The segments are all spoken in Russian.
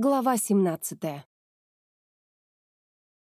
Глава 17.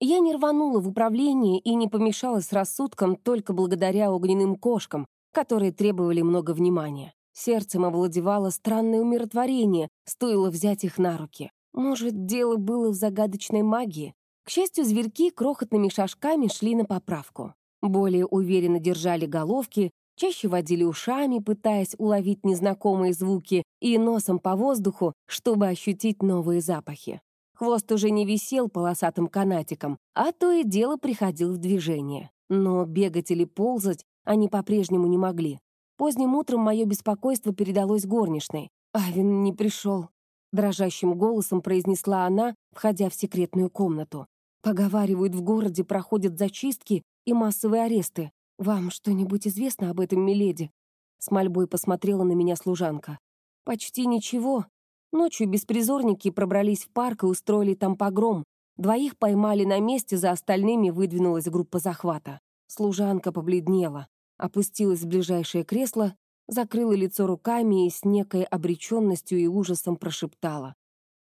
Я не рванула в управление и не помешала с рассудком только благодаря огненным кошкам, которые требовали много внимания. Сердцем овладевало странное умиротворение, стоило взять их на руки. Может, дело было в загадочной магии? К счастью, зверьки крохотными шажками шли на поправку. Более уверенно держали головки, чаще водили ушами, пытаясь уловить незнакомые звуки, и носом по воздуху, чтобы ощутить новые запахи. Хвост уже не висел полосатым канатиком, а то и дело приходил в движение. Но бегать или ползать они по-прежнему не могли. Поздним утром мое беспокойство передалось горничной. «Авин не пришел», — дрожащим голосом произнесла она, входя в секретную комнату. «Поговаривают, в городе проходят зачистки и массовые аресты. «Вам что-нибудь известно об этом, миледи?» С мольбой посмотрела на меня служанка. «Почти ничего. Ночью беспризорники пробрались в парк и устроили там погром. Двоих поймали на месте, за остальными выдвинулась группа захвата. Служанка побледнела, опустилась в ближайшее кресло, закрыла лицо руками и с некой обреченностью и ужасом прошептала.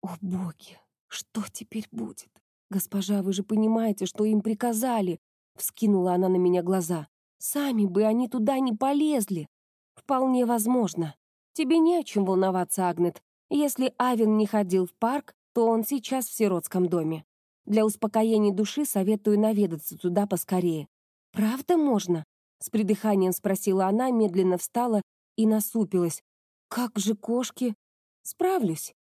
«О, боги, что теперь будет? Госпожа, вы же понимаете, что им приказали!» Вскинула она на меня глаза. Сами бы они туда не полезли. Вполне возможно. Тебе не о чем волноваться, Агнет. Если Авен не ходил в парк, то он сейчас в сиротском доме. Для успокоения души советую наведаться туда поскорее. «Правда можно?» — с придыханием спросила она, медленно встала и насупилась. «Как же кошки?» «Справлюсь.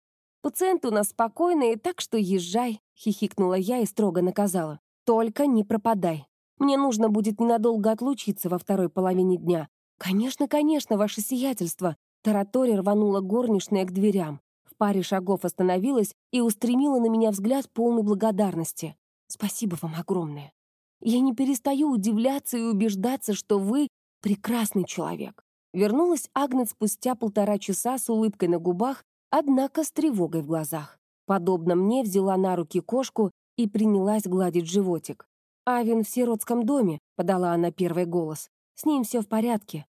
Пациент у нас спокойный, так что езжай», — хихикнула я и строго наказала. «Только не пропадай». Мне нужно будет ненадолго отлучиться во второй половине дня. Конечно, конечно, ваше сиятельство. Таратори рванула горничная к дверям. В паре шагов остановилась и устремила на меня взгляд полной благодарности. Спасибо вам огромное. Я не перестаю удивляться и убеждаться, что вы прекрасный человек. Вернулась Агнет спустя полтора часа с улыбкой на губах, однако с тревогой в глазах. Подобно мне взяла на руки кошку и принялась гладить животик. «Авин в сиротском доме», — подала она первый голос. «С ним все в порядке.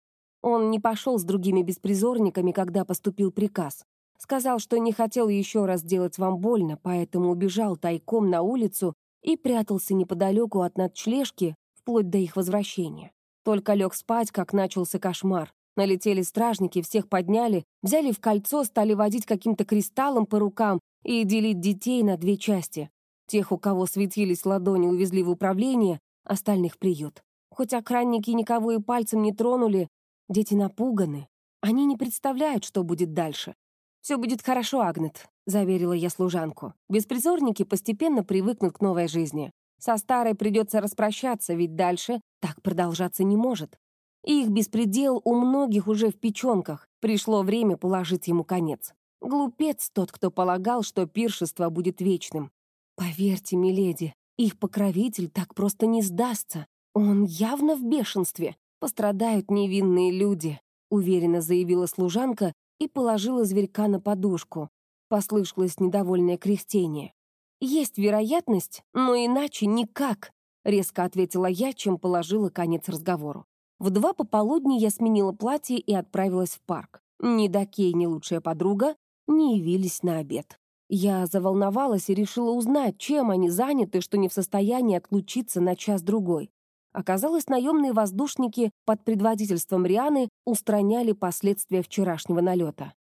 Он не пошел с другими беспризорниками, когда поступил приказ. Сказал, что не хотел еще раз делать вам больно, поэтому убежал тайком на улицу и прятался неподалеку от надчлежки вплоть до их возвращения. Только лег спать, как начался кошмар. Налетели стражники, всех подняли, взяли в кольцо, стали водить каким-то кристаллом по рукам и делить детей на две части. Тех, у кого светились ладони, увезли в управление, остальных приют. Хоть охранники никого и пальцем не тронули, дети напуганы. Они не представляют, что будет дальше. «Все будет хорошо, Агнет», — заверила я служанку. «Беспризорники постепенно привыкнут к новой жизни. Со старой придется распрощаться, ведь дальше так продолжаться не может. их беспредел у многих уже в печенках. Пришло время положить ему конец. Глупец тот, кто полагал, что пиршество будет вечным. Поверьте, миледи, их покровитель так просто не сдастся. Он явно в бешенстве. Пострадают невинные люди, уверенно заявила служанка и положила зверька на подушку. Послышалось недовольное кряхтение. «Есть вероятность, но иначе никак», — резко ответила я, чем положила конец разговору. В два пополудни я сменила платье и отправилась в парк. Ни Дакей, ни лучшая подруга не явились на обед. Я заволновалась и решила узнать, чем они заняты, что не в состоянии отлучиться на час-другой. Оказалось, наемные воздушники под предводительством Рианы устраняли последствия вчерашнего налета.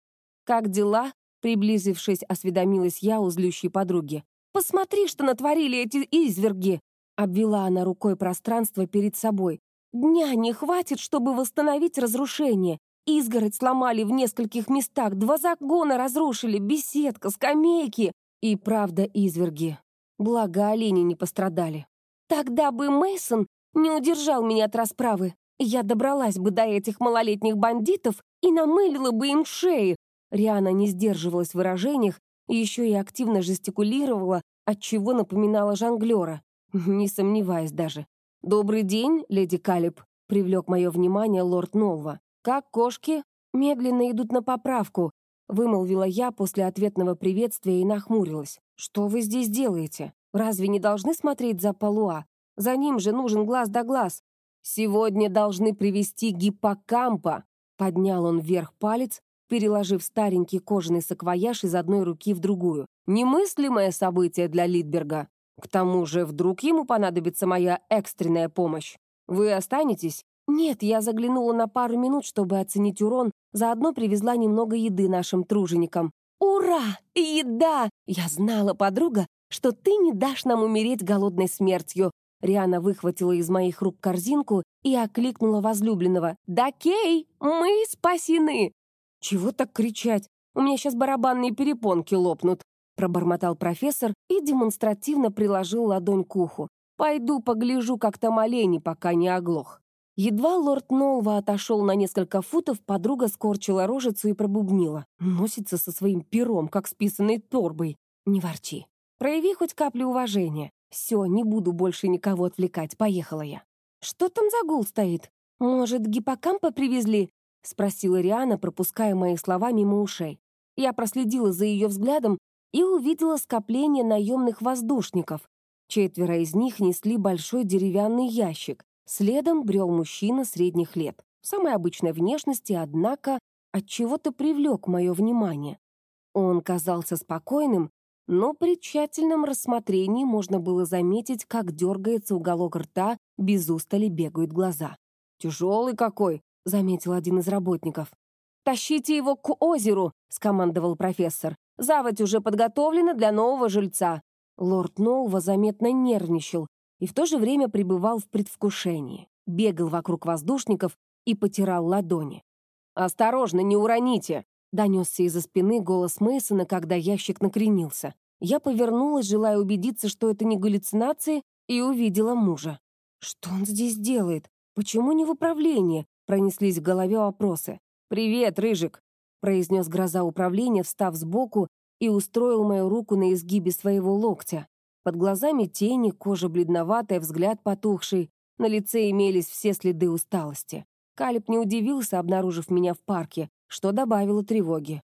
«Как дела?» — приблизившись, осведомилась я у злющей подруги. «Посмотри, что натворили эти изверги!» — обвела она рукой пространство перед собой. «Дня не хватит, чтобы восстановить разрушение. Изгородь сломали в нескольких местах, два загона разрушили, беседка, скамейки. И правда изверги. Благо, олени не пострадали. Тогда бы Мейсон не удержал меня от расправы. Я добралась бы до этих малолетних бандитов и намылила бы им шеи. Риана не сдерживалась в выражениях, еще и активно жестикулировала, отчего напоминала жонглера, не сомневаясь даже. «Добрый день, леди Калиб», — привлек мое внимание лорд Нолва. «Как кошки медленно идут на поправку», вымолвила я после ответного приветствия и нахмурилась. «Что вы здесь делаете? Разве не должны смотреть за Палуа? За ним же нужен глаз да глаз. Сегодня должны привести гиппокампа», поднял он вверх палец, переложив старенький кожаный саквояж из одной руки в другую. Немыслимое событие для Литберга. К тому же, вдруг ему понадобится моя экстренная помощь. Вы останетесь? Нет, я заглянула на пару минут, чтобы оценить урон, заодно привезла немного еды нашим труженикам. Ура! Еда! Я знала, подруга, что ты не дашь нам умереть голодной смертью. Риана выхватила из моих рук корзинку и окликнула возлюбленного. «Да, Кей, мы спасены!» «Чего так кричать? У меня сейчас барабанные перепонки лопнут», пробормотал профессор и демонстративно приложил ладонь к уху. «Пойду погляжу, как там олени, пока не оглох». Едва лорд Нолва отошел на несколько футов, подруга скорчила рожицу и пробубнила. Носится со своим пером, как с писаной торбой. Не ворчи. Прояви хоть каплю уважения. Все, не буду больше никого отвлекать, поехала я. Что там за гул стоит? Может, гиппокампа привезли? Спросила Риана, пропуская мои слова мимо ушей. Я проследила за ее взглядом и увидела скопление наемных воздушников. Четверо из них несли большой деревянный ящик. Следом брел мужчина средних лет, самой обычной внешности, однако от чего то привлек мое внимание. Он казался спокойным, но при тщательном рассмотрении можно было заметить, как дергается уголок рта, без устали бегают глаза. «Тяжелый какой!» — заметил один из работников. «Тащите его к озеру!» — скомандовал профессор. «Заводь уже подготовлена для нового жильца». Лорд Ноува заметно нервничал, и в то же время пребывал в предвкушении, бегал вокруг воздушников и потирал ладони. «Осторожно, не уроните!» — донесся из-за спины голос Мейсона, когда ящик накренился. Я повернулась, желая убедиться, что это не галлюцинации, и увидела мужа. «Что он здесь делает? Почему не в управлении?» — пронеслись в голове вопросы. «Привет, Рыжик!» — произнес гроза управления, встав сбоку и устроил мою руку на изгибе своего локтя. Под глазами тени, кожа бледноватая, взгляд потухший. На лице имелись все следы усталости. Калиб не удивился, обнаружив меня в парке, что добавило тревоги.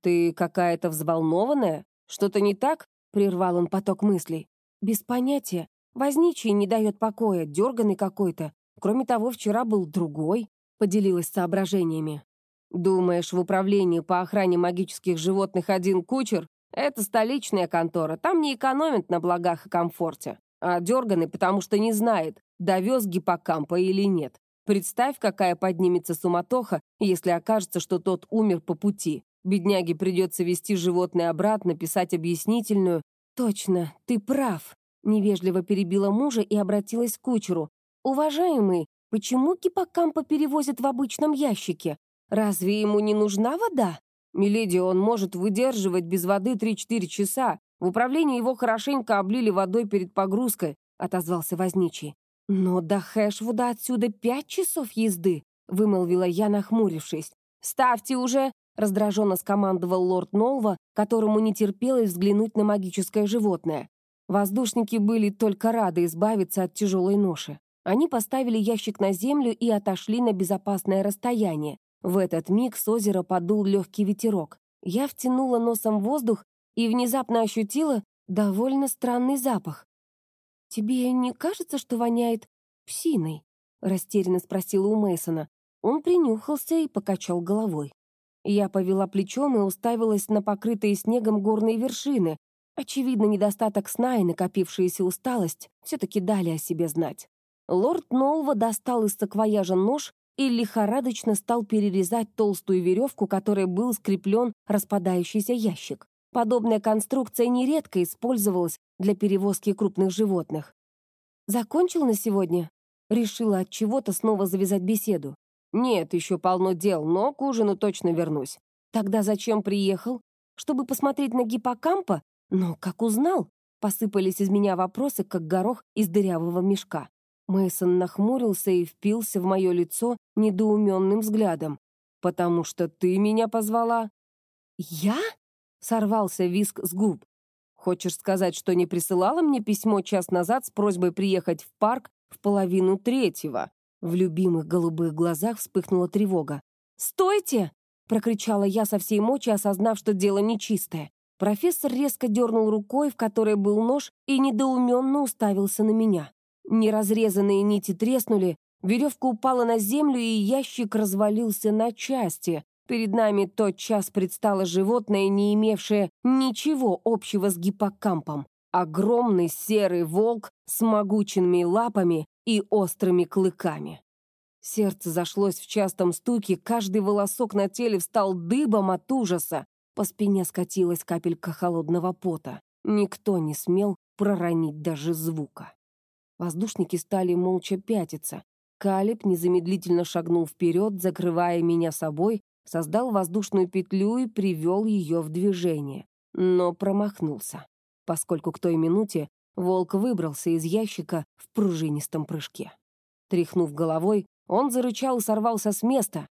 «Ты какая-то взволнованная? Что-то не так?» — прервал он поток мыслей. «Без понятия. Возничий не дает покоя, дерганный какой-то. Кроме того, вчера был другой», — поделилась соображениями. «Думаешь, в управлении по охране магических животных один кучер? Это столичная контора, там не экономят на благах и комфорте. А дерганый, потому что не знает, довез гиппокампа или нет. Представь, какая поднимется суматоха, если окажется, что тот умер по пути. Бедняге придется вести животное обратно, писать объяснительную. «Точно, ты прав», — невежливо перебила мужа и обратилась к кучеру. «Уважаемый, почему гиппокампа перевозят в обычном ящике? Разве ему не нужна вода?» «Миледи, он может выдерживать без воды 3-4 часа. В управлении его хорошенько облили водой перед погрузкой», — отозвался возничий. «Но до Хэшвуда отсюда пять часов езды», — вымолвила я, нахмурившись. «Ставьте уже!» — раздраженно скомандовал лорд Нолва, которому не терпелось взглянуть на магическое животное. Воздушники были только рады избавиться от тяжелой ноши. Они поставили ящик на землю и отошли на безопасное расстояние, в этот миг с озера подул легкий ветерок. Я втянула носом воздух и внезапно ощутила довольно странный запах. «Тебе не кажется, что воняет псиной?» — растерянно спросила у Мейсона. Он принюхался и покачал головой. Я повела плечом и уставилась на покрытые снегом горные вершины. Очевидно, недостаток сна и накопившаяся усталость все-таки дали о себе знать. Лорд Нолва достал из саквояжа нож и лихорадочно стал перерезать толстую веревку, которой был скреплен распадающийся ящик. Подобная конструкция нередко использовалась для перевозки крупных животных. «Закончил на сегодня?» Решила от чего-то снова завязать беседу. «Нет, еще полно дел, но к ужину точно вернусь». «Тогда зачем приехал? Чтобы посмотреть на гиппокампа? Но как узнал?» Посыпались из меня вопросы, как горох из дырявого мешка. Мейсон нахмурился и впился в мое лицо недоуменным взглядом. «Потому что ты меня позвала?» «Я?» — сорвался виск с губ. «Хочешь сказать, что не присылала мне письмо час назад с просьбой приехать в парк в половину третьего?» В любимых голубых глазах вспыхнула тревога. «Стойте!» — прокричала я со всей мочи, осознав, что дело нечистое. Профессор резко дернул рукой, в которой был нож, и недоуменно уставился на меня. Неразрезанные нити треснули, веревка упала на землю, и ящик развалился на части. Перед нами тот час предстало животное, не имевшее ничего общего с гиппокампом. Огромный серый волк с могучими лапами и острыми клыками. Сердце зашлось в частом стуке, каждый волосок на теле встал дыбом от ужаса. По спине скатилась капелька холодного пота. Никто не смел проронить даже звука. Воздушники стали молча пятиться. Калиб незамедлительно шагнул вперед, закрывая меня собой, создал воздушную петлю и привел ее в движение. Но промахнулся, поскольку к той минуте волк выбрался из ящика в пружинистом прыжке. Тряхнув головой, он зарычал и сорвался с места,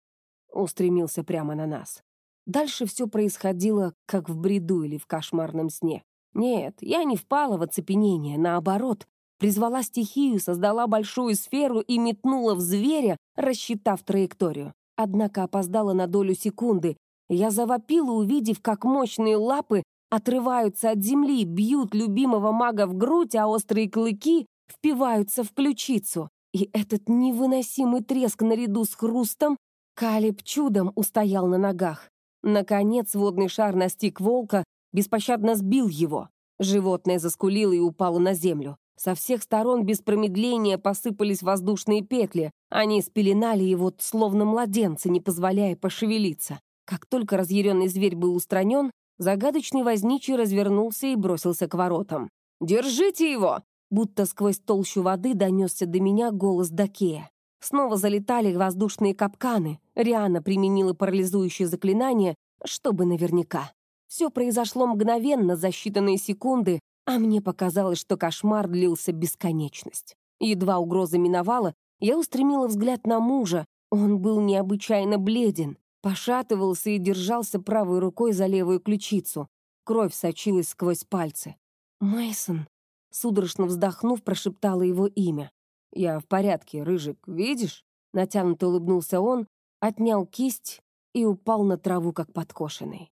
устремился прямо на нас. Дальше все происходило, как в бреду или в кошмарном сне. Нет, я не впала в оцепенение, наоборот, призвала стихию, создала большую сферу и метнула в зверя, рассчитав траекторию. Однако опоздала на долю секунды. Я завопила, увидев, как мощные лапы отрываются от земли, бьют любимого мага в грудь, а острые клыки впиваются в ключицу. И этот невыносимый треск наряду с хрустом Калиб чудом устоял на ногах. Наконец водный шар настиг волка, беспощадно сбил его. Животное заскулило и упало на землю. Со всех сторон без промедления посыпались воздушные петли. Они спеленали его, словно младенцы, не позволяя пошевелиться. Как только разъяренный зверь был устранен, загадочный возничий развернулся и бросился к воротам. «Держите его!» Будто сквозь толщу воды донесся до меня голос Дакея. Снова залетали воздушные капканы. Риана применила парализующее заклинание, чтобы наверняка. Все произошло мгновенно, за считанные секунды, а мне показалось, что кошмар длился бесконечность. Едва угроза миновала, я устремила взгляд на мужа. Он был необычайно бледен, пошатывался и держался правой рукой за левую ключицу. Кровь сочилась сквозь пальцы. Мейсон, судорожно вздохнув, прошептала его имя. «Я в порядке, Рыжик, видишь?» Натянуто улыбнулся он, отнял кисть и упал на траву, как подкошенный.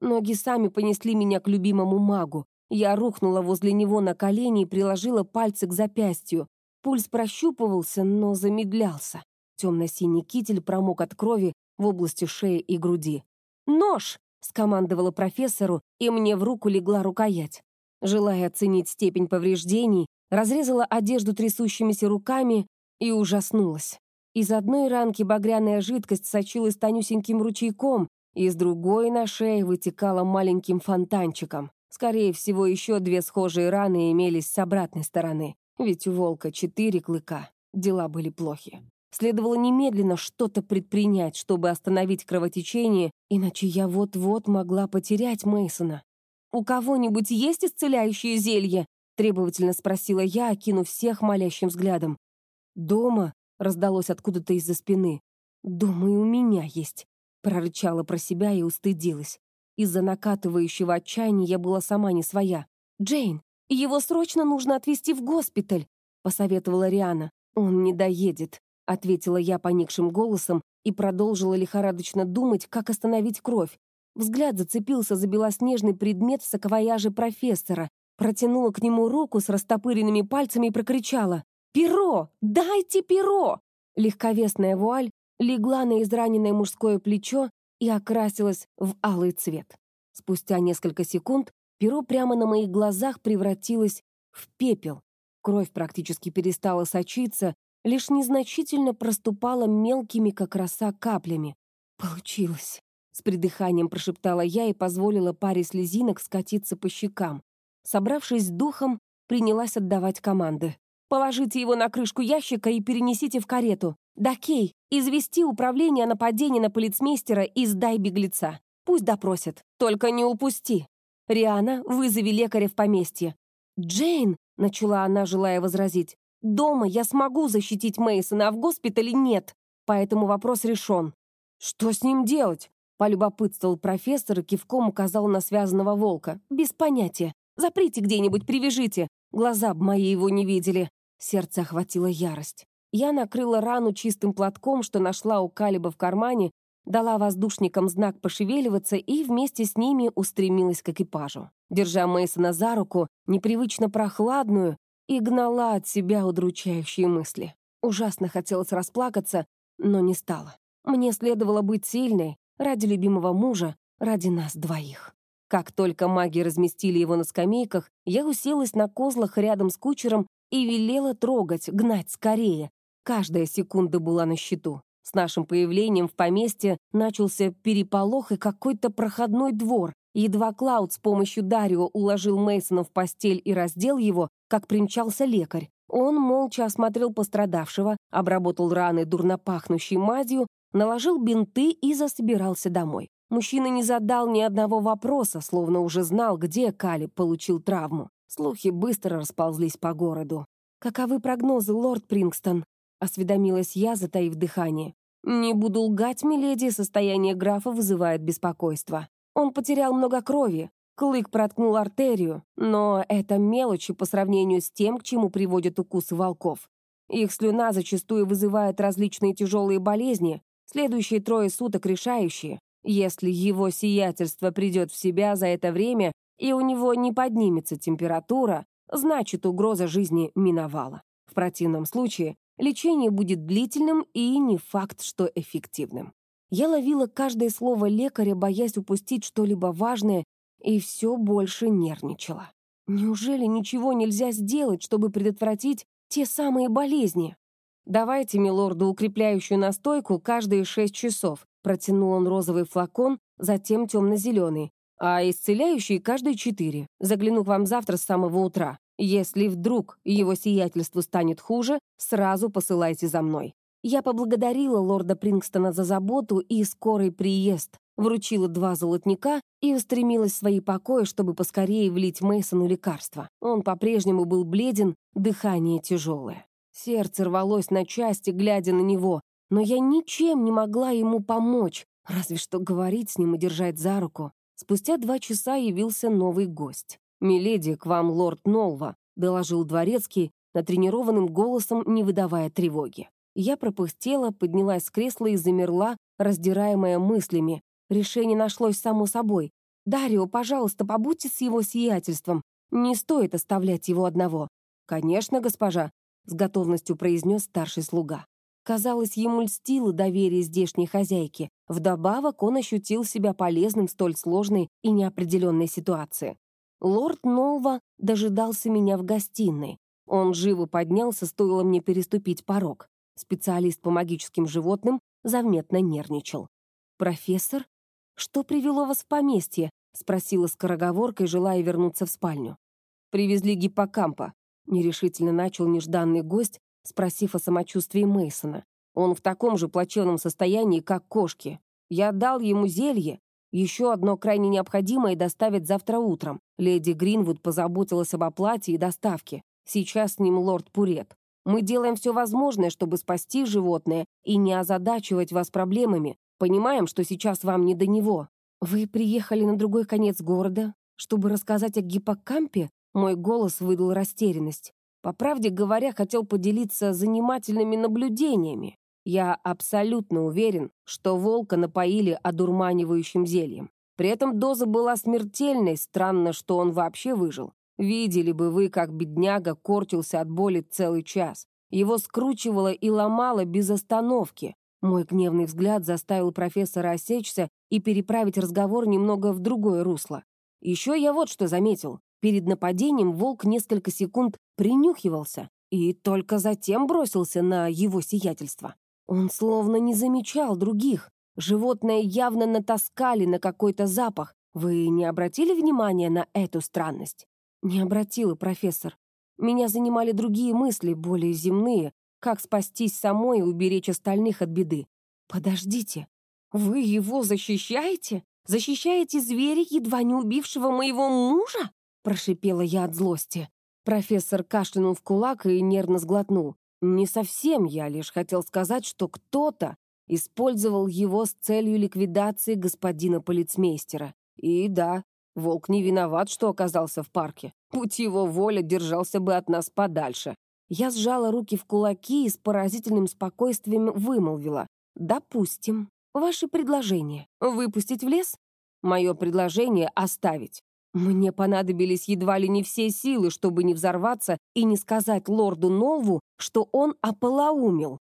Ноги сами понесли меня к любимому магу. Я рухнула возле него на колени и приложила пальцы к запястью. Пульс прощупывался, но замедлялся. Темно-синий китель промок от крови в области шеи и груди. «Нож!» — скомандовала профессору, и мне в руку легла рукоять. Желая оценить степень повреждений, разрезала одежду трясущимися руками и ужаснулась. Из одной ранки багряная жидкость сочилась тонюсеньким ручейком, из другой на шее вытекала маленьким фонтанчиком. Скорее всего, еще две схожие раны имелись с обратной стороны, ведь у волка четыре клыка. Дела были плохи. Следовало немедленно что-то предпринять, чтобы остановить кровотечение, иначе я вот-вот могла потерять Мейсона. «У кого-нибудь есть исцеляющее зелье?» — требовательно спросила я, окинув всех молящим взглядом. «Дома?» — раздалось откуда-то из-за спины. «Дома и у меня есть», — прорычала про себя и устыдилась. Из-за накатывающего отчаяния я была сама не своя. «Джейн, его срочно нужно отвезти в госпиталь», — посоветовала Риана. «Он не доедет», — ответила я поникшим голосом и продолжила лихорадочно думать, как остановить кровь. Взгляд зацепился за белоснежный предмет в саквояже профессора, протянула к нему руку с растопыренными пальцами и прокричала «Перо! Дайте перо!» Легковесная вуаль легла на израненное мужское плечо, и окрасилась в алый цвет. Спустя несколько секунд перо прямо на моих глазах превратилось в пепел. Кровь практически перестала сочиться, лишь незначительно проступала мелкими, как роса, каплями. «Получилось!» — с придыханием прошептала я и позволила паре слезинок скатиться по щекам. Собравшись с духом, принялась отдавать команды. «Положите его на крышку ящика и перенесите в карету. Да, Кей, извести управление о нападении на полицмейстера и сдай беглеца. Пусть допросят. Только не упусти. Риана, вызови лекаря в поместье. Джейн, начала она, желая возразить. Дома я смогу защитить Мейсона, а в госпитале нет. Поэтому вопрос решен. Что с ним делать? Полюбопытствовал профессор и кивком указал на связанного волка. Без понятия. Заприте где-нибудь, привяжите. Глаза б мои его не видели. Сердце охватило ярость. Я накрыла рану чистым платком, что нашла у Калиба в кармане, дала воздушникам знак пошевеливаться и вместе с ними устремилась к экипажу. Держа Мейсона за руку, непривычно прохладную, и гнала от себя удручающие мысли. Ужасно хотелось расплакаться, но не стала. Мне следовало быть сильной, ради любимого мужа, ради нас двоих. Как только маги разместили его на скамейках, я уселась на козлах рядом с кучером и велела трогать, гнать скорее. Каждая секунда была на счету. С нашим появлением в поместье начался переполох и какой-то проходной двор. Едва Клауд с помощью Дарио уложил Мейсона в постель и раздел его, как примчался лекарь. Он молча осмотрел пострадавшего, обработал раны дурнопахнущей мазью, наложил бинты и засобирался домой. Мужчина не задал ни одного вопроса, словно уже знал, где Калиб получил травму. Слухи быстро расползлись по городу. «Каковы прогнозы, лорд Прингстон?» — осведомилась я, затаив дыхание. «Не буду лгать, миледи, состояние графа вызывает беспокойство. Он потерял много крови, клык проткнул артерию, но это мелочи по сравнению с тем, к чему приводят укусы волков. Их слюна зачастую вызывает различные тяжелые болезни, следующие трое суток решающие. Если его сиятельство придет в себя за это время и у него не поднимется температура, значит, угроза жизни миновала. В противном случае лечение будет длительным и не факт, что эффективным. Я ловила каждое слово лекаря, боясь упустить что-либо важное, и все больше нервничала. Неужели ничего нельзя сделать, чтобы предотвратить те самые болезни? «Давайте, милорду, укрепляющую настойку каждые шесть часов», Протянул он розовый флакон, затем темно-зеленый. А исцеляющий каждые четыре. Загляну к вам завтра с самого утра. Если вдруг его сиятельству станет хуже, сразу посылайте за мной. Я поблагодарила лорда Прингстона за заботу и скорый приезд, вручила два золотника и устремилась в свои покои, чтобы поскорее влить Мейсону лекарство. Он по-прежнему был бледен, дыхание тяжелое. Сердце рвалось на части, глядя на него, но я ничем не могла ему помочь, разве что говорить с ним и держать за руку. Спустя два часа явился новый гость. «Миледи, к вам лорд Нолва», — доложил дворецкий, натренированным голосом, не выдавая тревоги. Я пропыхтела, поднялась с кресла и замерла, раздираемая мыслями. Решение нашлось само собой. «Дарио, пожалуйста, побудьте с его сиятельством. Не стоит оставлять его одного». «Конечно, госпожа», — с готовностью произнес старший слуга. Казалось, ему льстило доверие здешней хозяйки. Вдобавок он ощутил себя полезным в столь сложной и неопределенной ситуации. Лорд Нолва дожидался меня в гостиной. Он живо поднялся, стоило мне переступить порог. Специалист по магическим животным заметно нервничал. «Профессор, что привело вас в поместье?» — спросила скороговоркой, желая вернуться в спальню. «Привезли гиппокампа», — нерешительно начал нежданный гость, спросив о самочувствии Мейсона. Он в таком же плачевном состоянии, как кошки. Я дал ему зелье. Еще одно крайне необходимое доставят завтра утром. Леди Гринвуд позаботилась об оплате и доставке. Сейчас с ним лорд Пурет. Мы делаем все возможное, чтобы спасти животное и не озадачивать вас проблемами. Понимаем, что сейчас вам не до него. Вы приехали на другой конец города, чтобы рассказать о гиппокампе? Мой голос выдал растерянность. По правде говоря, хотел поделиться занимательными наблюдениями. Я абсолютно уверен, что волка напоили одурманивающим зельем. При этом доза была смертельной, странно, что он вообще выжил. Видели бы вы, как бедняга корчился от боли целый час. Его скручивало и ломало без остановки. Мой гневный взгляд заставил профессора осечься и переправить разговор немного в другое русло. Еще я вот что заметил. Перед нападением волк несколько секунд принюхивался и только затем бросился на его сиятельство. Он словно не замечал других. Животное явно натаскали на какой-то запах. Вы не обратили внимания на эту странность? Не обратила, профессор. Меня занимали другие мысли, более земные. Как спастись самой и уберечь остальных от беды? Подождите, вы его защищаете? Защищаете зверя, едва не убившего моего мужа? Прошипела я от злости. Профессор кашлянул в кулак и нервно сглотнул. Не совсем я лишь хотел сказать, что кто-то использовал его с целью ликвидации господина полицмейстера. И да, волк не виноват, что оказался в парке. Путь его воля держался бы от нас подальше. Я сжала руки в кулаки и с поразительным спокойствием вымолвила. «Допустим. Ваше предложение — выпустить в лес? Мое предложение — оставить. Мне понадобились едва ли не все силы, чтобы не взорваться и не сказать лорду Нолву, что он ополоумил.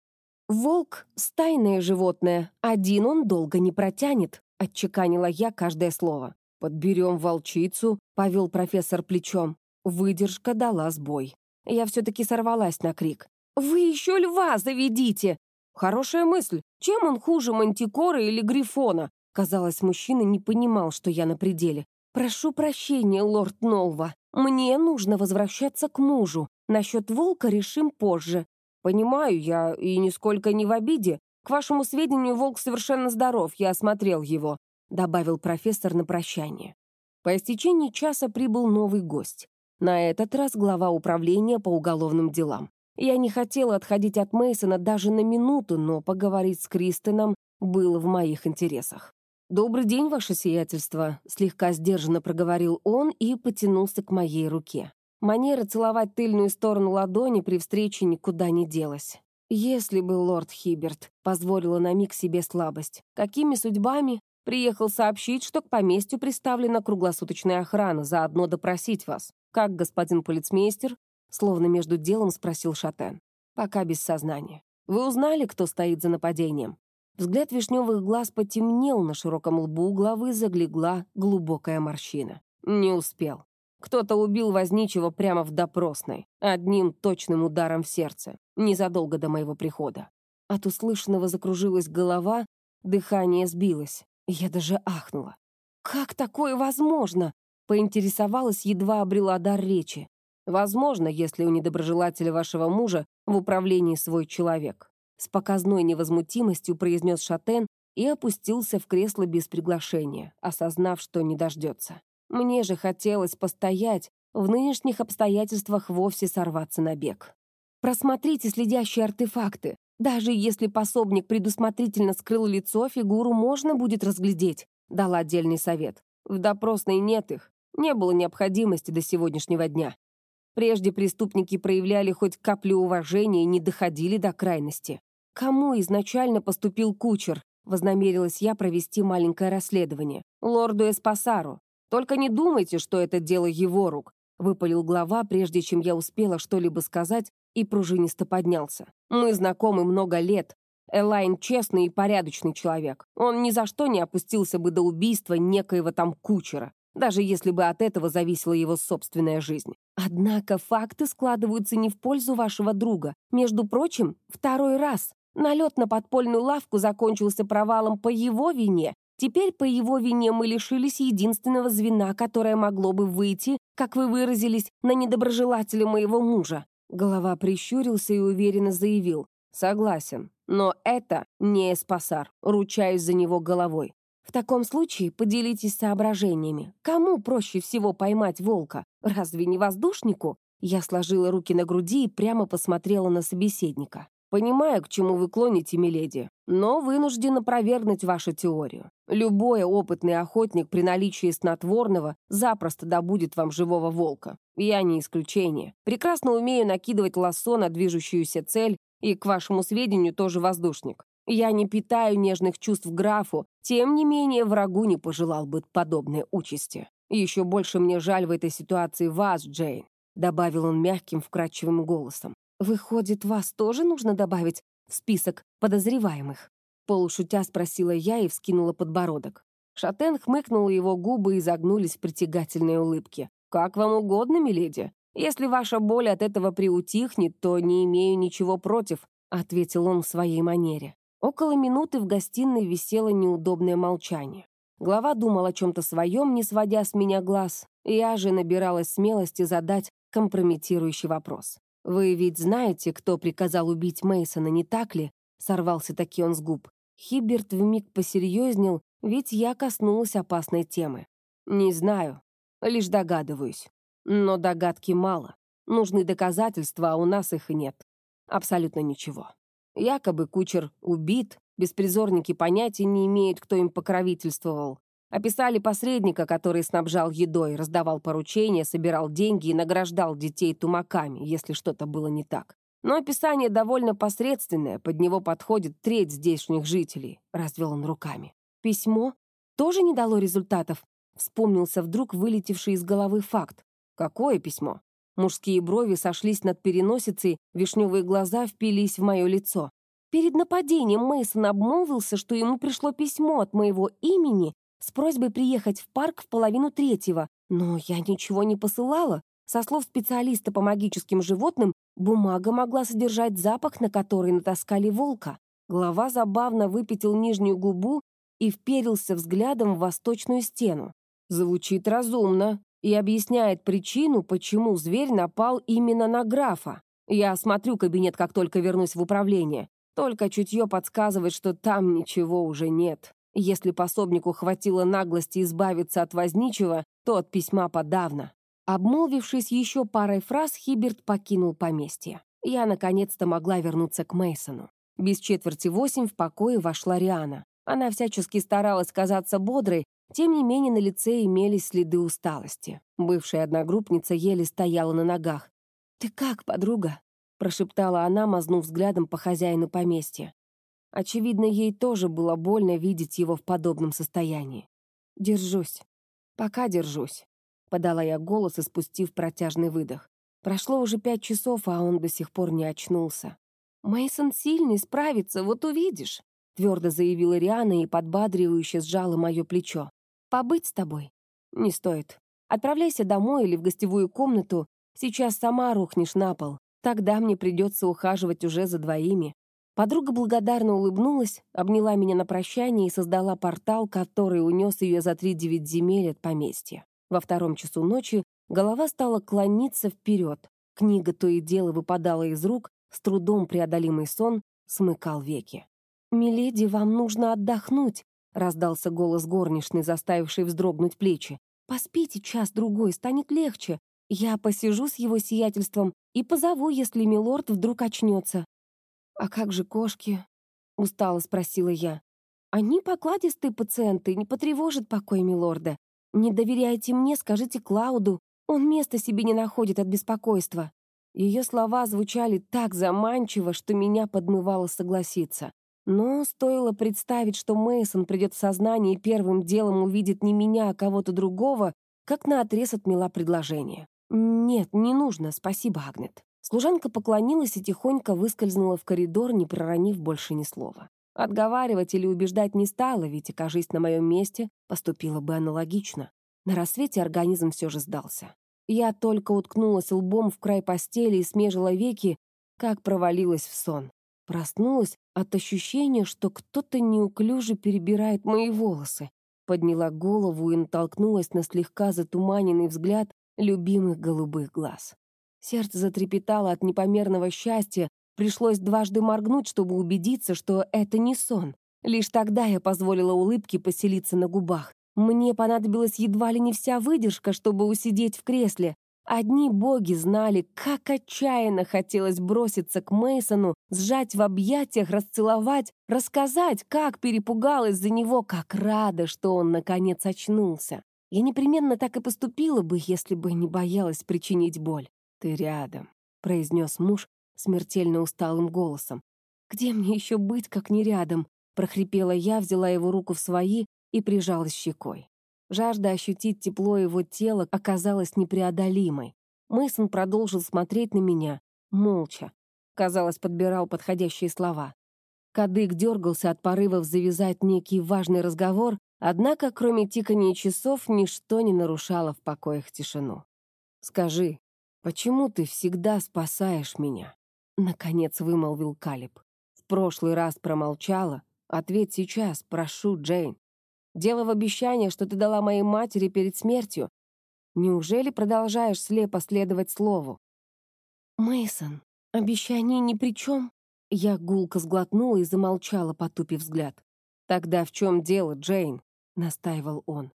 Волк — стайное животное, один он долго не протянет. — отчеканила я каждое слово. «Подберем волчицу», — повел профессор плечом. Выдержка дала сбой. Я все-таки сорвалась на крик. «Вы еще льва заведите!» Хорошая мысль. Чем он хуже мантикора или грифона? Казалось, мужчина не понимал, что я на пределе. «Прошу прощения, лорд Нолва. Мне нужно возвращаться к мужу. Насчет волка решим позже». «Понимаю, я и нисколько не в обиде. К вашему сведению, волк совершенно здоров, я осмотрел его», добавил профессор на прощание. По истечении часа прибыл новый гость. На этот раз глава управления по уголовным делам. Я не хотела отходить от Мейсона даже на минуту, но поговорить с Кристином было в моих интересах. «Добрый день, ваше сиятельство», — слегка сдержанно проговорил он и потянулся к моей руке. Манера целовать тыльную сторону ладони при встрече никуда не делась. Если бы лорд Хиберт позволила на миг себе слабость, какими судьбами приехал сообщить, что к поместью приставлена круглосуточная охрана, заодно допросить вас. Как господин полицмейстер? Словно между делом спросил Шатен. Пока без сознания. Вы узнали, кто стоит за нападением? Взгляд вишневых глаз потемнел, на широком лбу главы заглегла глубокая морщина. Не успел. Кто-то убил Возничего прямо в допросной, одним точным ударом в сердце, незадолго до моего прихода. От услышанного закружилась голова, дыхание сбилось. Я даже ахнула. «Как такое возможно?» Поинтересовалась, едва обрела дар речи. «Возможно, если у недоброжелателя вашего мужа в управлении свой человек. С показной невозмутимостью произнес Шатен и опустился в кресло без приглашения, осознав, что не дождется. Мне же хотелось постоять, в нынешних обстоятельствах вовсе сорваться на бег. Просмотрите следящие артефакты. Даже если пособник предусмотрительно скрыл лицо, фигуру можно будет разглядеть, дал отдельный совет. В допросной нет их, не было необходимости до сегодняшнего дня. Прежде преступники проявляли хоть каплю уважения и не доходили до крайности. Кому изначально поступил кучер? Вознамерилась я провести маленькое расследование. Лорду Эспасару. Только не думайте, что это дело его рук. Выпалил глава, прежде чем я успела что-либо сказать, и пружинисто поднялся. Мы знакомы много лет. Элайн честный и порядочный человек. Он ни за что не опустился бы до убийства некоего там кучера даже если бы от этого зависела его собственная жизнь. Однако факты складываются не в пользу вашего друга. Между прочим, второй раз. Налет на подпольную лавку закончился провалом по его вине. Теперь по его вине мы лишились единственного звена, которое могло бы выйти, как вы выразились, на недоброжелателя моего мужа. Голова прищурился и уверенно заявил. Согласен, но это не Эспасар, ручаюсь за него головой. В таком случае поделитесь соображениями. Кому проще всего поймать волка? Разве не воздушнику? Я сложила руки на груди и прямо посмотрела на собеседника. Понимаю, к чему вы клоните, миледи, но вынуждена провернуть вашу теорию. Любой опытный охотник при наличии снотворного запросто добудет вам живого волка. Я не исключение. Прекрасно умею накидывать лассо на движущуюся цель, и, к вашему сведению, тоже воздушник. Я не питаю нежных чувств графу, тем не менее врагу не пожелал бы подобной участи. Еще больше мне жаль в этой ситуации вас, Джейн», — добавил он мягким, вкрадчивым голосом. «Выходит, вас тоже нужно добавить в список подозреваемых?» Полушутя спросила я и вскинула подбородок. Шатен хмыкнул, его губы изогнулись в притягательной улыбке. «Как вам угодно, миледи. Если ваша боль от этого приутихнет, то не имею ничего против», — ответил он в своей манере. Около минуты в гостиной висело неудобное молчание. Глава думал о чем-то своем, не сводя с меня глаз. Я же набиралась смелости задать компрометирующий вопрос. «Вы ведь знаете, кто приказал убить Мейсона, не так ли?» Сорвался таки он с губ. Хиберт вмиг посерьезнел, ведь я коснулась опасной темы. «Не знаю, лишь догадываюсь. Но догадки мало. Нужны доказательства, а у нас их и нет. Абсолютно ничего». Якобы кучер убит, беспризорники понятия не имеют, кто им покровительствовал. Описали посредника, который снабжал едой, раздавал поручения, собирал деньги и награждал детей тумаками, если что-то было не так. Но описание довольно посредственное, под него подходит треть здешних жителей, развел он руками. Письмо тоже не дало результатов, вспомнился вдруг вылетевший из головы факт. Какое письмо? Мужские брови сошлись над переносицей, вишневые глаза впились в мое лицо. Перед нападением Мейсон обмолвился, что ему пришло письмо от моего имени с просьбой приехать в парк в половину третьего, но я ничего не посылала. Со слов специалиста по магическим животным, бумага могла содержать запах, на который натаскали волка. Глава забавно выпятил нижнюю губу и вперился взглядом в восточную стену. Звучит разумно и объясняет причину, почему зверь напал именно на графа. Я осмотрю кабинет, как только вернусь в управление. Только чутье подсказывает, что там ничего уже нет. Если пособнику хватило наглости избавиться от возничего, то от письма подавно. Обмолвившись еще парой фраз, Хиберт покинул поместье. Я наконец-то могла вернуться к Мейсону. Без четверти восемь в покое вошла Риана. Она всячески старалась казаться бодрой, тем не менее на лице имелись следы усталости. Бывшая одногруппница еле стояла на ногах. «Ты как, подруга?» — прошептала она, мазнув взглядом по хозяину поместья. Очевидно, ей тоже было больно видеть его в подобном состоянии. «Держусь. Пока держусь», — подала я голос, испустив протяжный выдох. Прошло уже пять часов, а он до сих пор не очнулся. Мейсон сильный, справится, вот увидишь», — твердо заявила Риана и подбадривающе сжала мое плечо. «Побыть с тобой?» «Не стоит. Отправляйся домой или в гостевую комнату. Сейчас сама рухнешь на пол. Тогда мне придется ухаживать уже за двоими. Подруга благодарно улыбнулась, обняла меня на прощание и создала портал, который унес ее за три девять земель от поместья. Во втором часу ночи голова стала клониться вперед. Книга то и дело выпадала из рук, с трудом преодолимый сон смыкал веки. «Миледи, вам нужно отдохнуть», — раздался голос горничной, заставивший вздрогнуть плечи. «Поспите час-другой, станет легче. Я посижу с его сиятельством и позову, если милорд вдруг очнется. «А как же кошки?» — устало спросила я. «Они покладистые пациенты, не потревожат покой милорда. Не доверяйте мне, скажите Клауду. Он места себе не находит от беспокойства». Ее слова звучали так заманчиво, что меня подмывало согласиться. Но стоило представить, что Мейсон придет в сознание и первым делом увидит не меня, а кого-то другого, как наотрез отмела предложение. «Нет, не нужно, спасибо, Агнет». Служанка поклонилась и тихонько выскользнула в коридор, не проронив больше ни слова. Отговаривать или убеждать не стала, ведь, окажись на моем месте, поступила бы аналогично. На рассвете организм все же сдался. Я только уткнулась лбом в край постели и смежила веки, как провалилась в сон. Проснулась от ощущения, что кто-то неуклюже перебирает мои волосы. Подняла голову и натолкнулась на слегка затуманенный взгляд любимых голубых глаз. Сердце затрепетало от непомерного счастья, пришлось дважды моргнуть, чтобы убедиться, что это не сон. Лишь тогда я позволила улыбке поселиться на губах. Мне понадобилась едва ли не вся выдержка, чтобы усидеть в кресле. Одни боги знали, как отчаянно хотелось броситься к Мейсону, сжать в объятиях, расцеловать, рассказать, как перепугалась за него, как рада, что он наконец очнулся. Я непременно так и поступила бы, если бы не боялась причинить боль. «Ты рядом», — произнес муж смертельно усталым голосом. «Где мне еще быть, как не рядом?» — прохрипела я, взяла его руку в свои и прижалась щекой. Жажда ощутить тепло его тела оказалась непреодолимой. Мейсон продолжил смотреть на меня, молча. Казалось, подбирал подходящие слова. Кадык дергался от порывов завязать некий важный разговор, однако, кроме тикания часов, ничто не нарушало в покоях тишину. «Скажи, «Почему ты всегда спасаешь меня?» — наконец вымолвил Калиб. «В прошлый раз промолчала. Ответь сейчас, прошу, Джейн. Дело в обещании, что ты дала моей матери перед смертью. Неужели продолжаешь слепо следовать слову?» Мейсон, обещание ни при чем. Я гулко сглотнула и замолчала, потупив взгляд. «Тогда в чем дело, Джейн?» — настаивал он.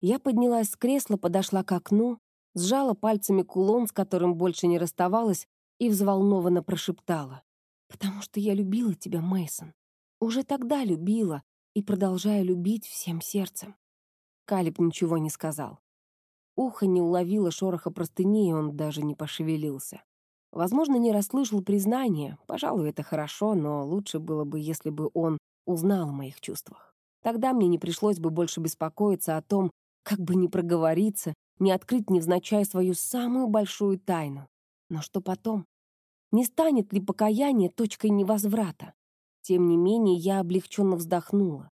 Я поднялась с кресла, подошла к окну, сжала пальцами кулон, с которым больше не расставалась, и взволнованно прошептала. «Потому что я любила тебя, Мейсон. Уже тогда любила и продолжаю любить всем сердцем». Калиб ничего не сказал. Ухо не уловило шороха простыни, и он даже не пошевелился. Возможно, не расслышал признания. Пожалуй, это хорошо, но лучше было бы, если бы он узнал о моих чувствах. Тогда мне не пришлось бы больше беспокоиться о том, как бы не проговориться не открыть невзначай свою самую большую тайну. Но что потом? Не станет ли покаяние точкой невозврата? Тем не менее, я облегченно вздохнула.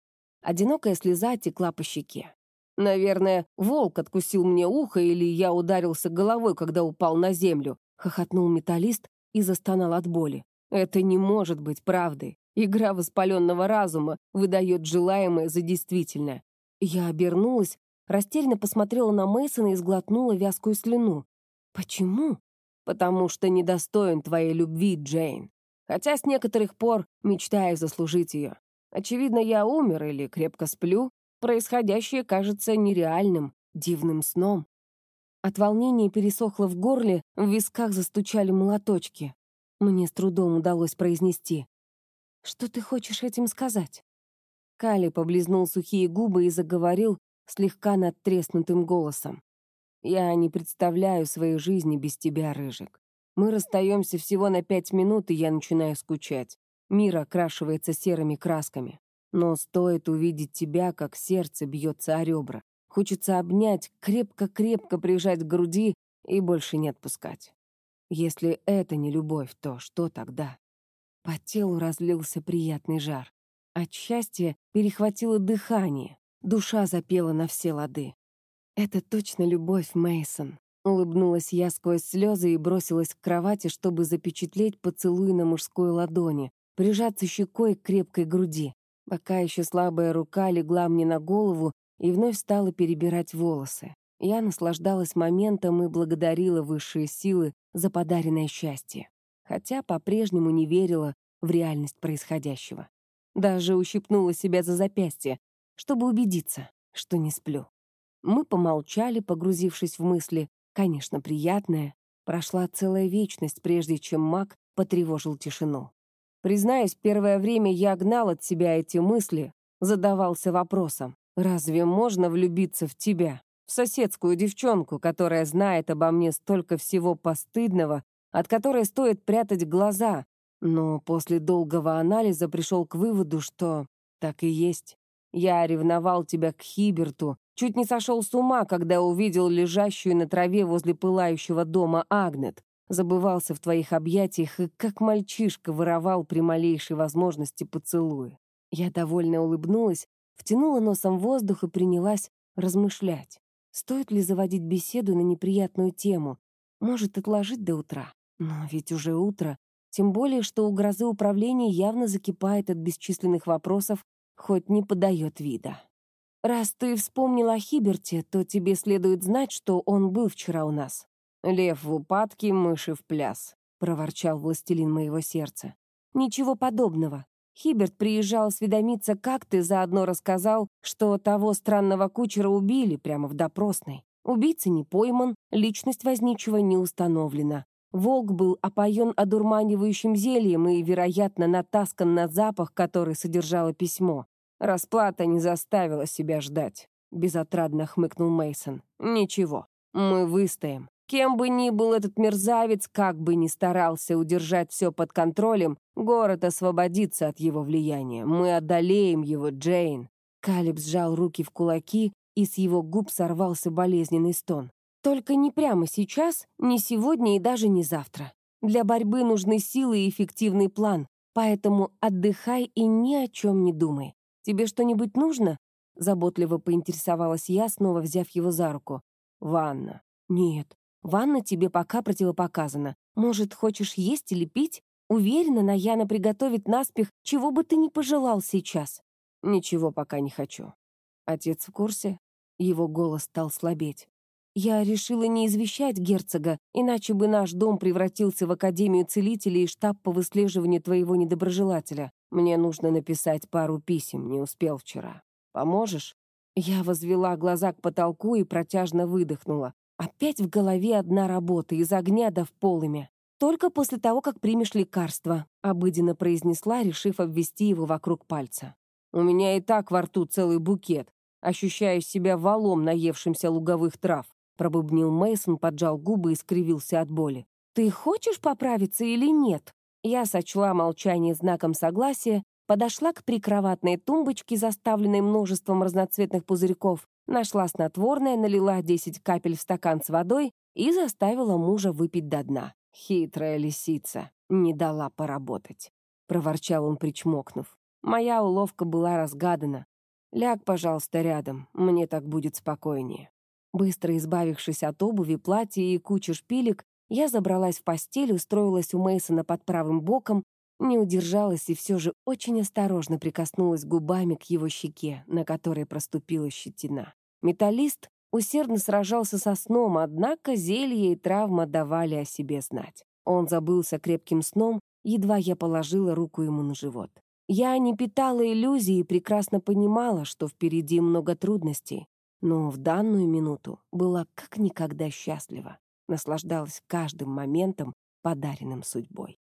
Одинокая слеза текла по щеке. «Наверное, волк откусил мне ухо, или я ударился головой, когда упал на землю», — хохотнул металлист и застонал от боли. «Это не может быть правдой. Игра воспаленного разума выдает желаемое за действительное». Я обернулась, растерянно посмотрела на Мейсона и сглотнула вязкую слюну. «Почему?» «Потому что недостоин твоей любви, Джейн. Хотя с некоторых пор мечтаю заслужить ее. Очевидно, я умер или крепко сплю. Происходящее кажется нереальным, дивным сном. От волнения пересохло в горле, в висках застучали молоточки. Мне с трудом удалось произнести. «Что ты хочешь этим сказать?» Кали поблизнул сухие губы и заговорил слегка надтреснутым голосом. «Я не представляю своей жизни без тебя, Рыжик. Мы расстаемся всего на пять минут, и я начинаю скучать. Мир окрашивается серыми красками. Но стоит увидеть тебя, как сердце бьется о ребра. Хочется обнять, крепко-крепко прижать к груди и больше не отпускать. Если это не любовь, то что тогда? По телу разлился приятный жар. От счастья перехватило дыхание. Душа запела на все лады. Это точно любовь, Мейсон. Улыбнулась я сквозь слезы и бросилась к кровати, чтобы запечатлеть поцелуй на мужской ладони, прижаться щекой к крепкой груди. Пока еще слабая рука легла мне на голову и вновь стала перебирать волосы. Я наслаждалась моментом и благодарила высшие силы за подаренное счастье. Хотя по-прежнему не верила в реальность происходящего. Даже ущипнула себя за запястье, чтобы убедиться, что не сплю. Мы помолчали, погрузившись в мысли, конечно, приятная. Прошла целая вечность, прежде чем маг потревожил тишину. Признаюсь, первое время я гнал от себя эти мысли, задавался вопросом, разве можно влюбиться в тебя, в соседскую девчонку, которая знает обо мне столько всего постыдного, от которой стоит прятать глаза, но после долгого анализа пришел к выводу, что так и есть. Я ревновал тебя к Хиберту, чуть не сошел с ума, когда увидел лежащую на траве возле пылающего дома Агнет. Забывался в твоих объятиях и как мальчишка воровал при малейшей возможности поцелуя. Я довольно улыбнулась, втянула носом воздух и принялась размышлять. Стоит ли заводить беседу на неприятную тему? Может, отложить до утра? Но ведь уже утро. Тем более, что у грозы управления явно закипает от бесчисленных вопросов хоть не подает вида. «Раз ты вспомнил о Хиберте, то тебе следует знать, что он был вчера у нас». «Лев в упадке, мыши в пляс», — проворчал властелин моего сердца. «Ничего подобного. Хиберт приезжал осведомиться, как ты заодно рассказал, что того странного кучера убили прямо в допросной. Убийца не пойман, личность возничего не установлена. Волк был опоен одурманивающим зельем и, вероятно, натаскан на запах, который содержало письмо. Расплата не заставила себя ждать. Безотрадно хмыкнул Мейсон. Ничего, мы выстоим. Кем бы ни был этот мерзавец, как бы ни старался удержать все под контролем, город освободится от его влияния. Мы одолеем его, Джейн. Калиб сжал руки в кулаки, и с его губ сорвался болезненный стон. Только не прямо сейчас, не сегодня и даже не завтра. Для борьбы нужны силы и эффективный план, поэтому отдыхай и ни о чем не думай. Тебе что-нибудь нужно?» Заботливо поинтересовалась я, снова взяв его за руку. «Ванна». «Нет, ванна тебе пока противопоказана. Может, хочешь есть или пить? Уверена, Наяна приготовит наспех, чего бы ты ни пожелал сейчас». «Ничего пока не хочу». «Отец в курсе?» Его голос стал слабеть. Я решила не извещать герцога, иначе бы наш дом превратился в Академию Целителей и штаб по выслеживанию твоего недоброжелателя. Мне нужно написать пару писем, не успел вчера. Поможешь?» Я возвела глаза к потолку и протяжно выдохнула. Опять в голове одна работа, из огня до в полыми. «Только после того, как примешь лекарство», — обыденно произнесла, решив обвести его вокруг пальца. «У меня и так во рту целый букет. Ощущаю себя валом, наевшимся луговых трав. Пробубнил Мейсон, поджал губы и скривился от боли. «Ты хочешь поправиться или нет?» Я сочла молчание знаком согласия, подошла к прикроватной тумбочке, заставленной множеством разноцветных пузырьков, нашла снотворное, налила 10 капель в стакан с водой и заставила мужа выпить до дна. Хитрая лисица не дала поработать. — проворчал он, причмокнув. «Моя уловка была разгадана. Ляг, пожалуйста, рядом, мне так будет спокойнее». Быстро избавившись от обуви, платья и кучи шпилек, я забралась в постель, устроилась у Мейсона под правым боком, не удержалась и все же очень осторожно прикоснулась губами к его щеке, на которой проступила щетина. Металлист усердно сражался со сном, однако зелье и травма давали о себе знать. Он забылся крепким сном, едва я положила руку ему на живот. Я не питала иллюзий и прекрасно понимала, что впереди много трудностей, но в данную минуту была как никогда счастлива, наслаждалась каждым моментом, подаренным судьбой.